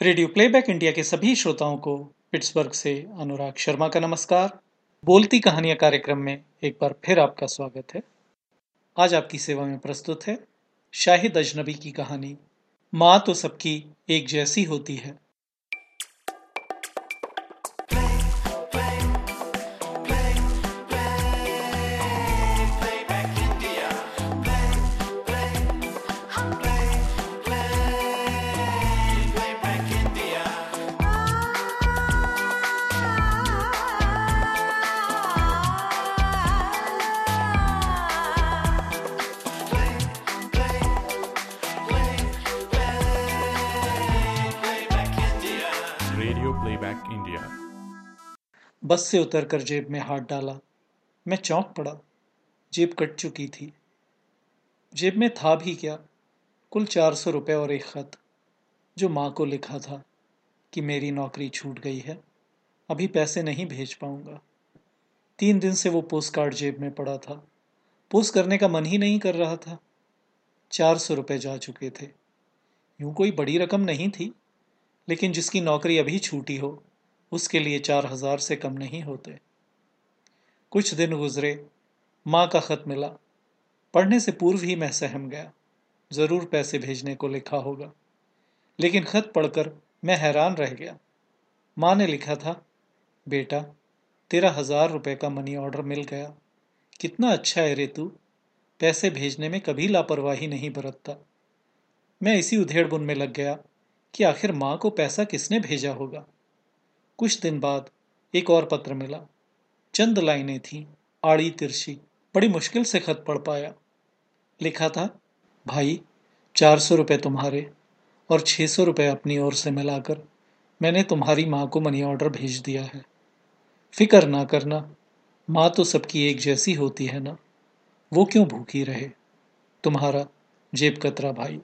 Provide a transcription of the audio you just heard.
Radio playback India के सभी श्रोताओं को पिट्सबर्ग से अनुराग शर्मा का नमस्कार। बोलती कहानियाँ कार्यक्रम में एक बार फिर आपका स्वागत है। आज आपकी सेवा में प्रस्तुत है शाहिद अजनबी की कहानी, माँ तो सबकी एक जैसी होती है। रेडियो प्लेबैक इंडिया बस से उतरकर जेब में हाथ डाला। मैं चौंक पड़ा। जेब कट चुकी थी। जेब में था भी क्या? कुल चार सौ रुपये और एक खत। जो माँ को लिखा था कि मेरी नौकरी छूट गई है। अभी पैसे नहीं भेज पाऊँगा। तीन दिन से वो पोस्ट कार्ड जेब में पड़ा था। पोस्ट करने का मन ही नहीं कर रहा था। चार सौ रुपये जा चुके थे। यूँ कोई बड़ी रकम नहीं थी। लेकिन जिसकी नौकरी अभी छूटी हो, उसके लिए चार हज़ार से कम नहीं होते। कुछ दिन गुजरे, माँ का खत मिला। पढ़ने से पूर्व ही मैं सहम गया। ज़रूर पैसे भेजने को लिखा होगा। लेकिन खत पढ़कर मैं हैरान रह गया। माँ ने लिखा था, बेटा, तेरा हज़ार रुपए का मनी ऑर्डर मिल गया। कितना अच्छा है रेतु पैसे भेजने में कभी लापरवाही नहीं बरतता। मैं इसी उधेड़बुन में लग गया। कि आखिर माँ को पैसा किसने भेजा होगा? कुछ दिन बाद एक और पत्र मिला। चंद लाइनें थीं, आड़ी तिरछी, बड़ी मुश्किल से खत पढ़ पाया। लिखा था, भाई, चार सौ रुपये तुम्हारे और छः सौ रुपये अपनी ओर से मिलाकर मैंने तुम्हारी माँ को मनी ऑर्डर भेज दिया है। फ़िक्र ना करना, माँ तो सबकी एक जैसी होती है ना। वो क्यों भूखी रहे? तुम्हारा जेब कतरा भाई।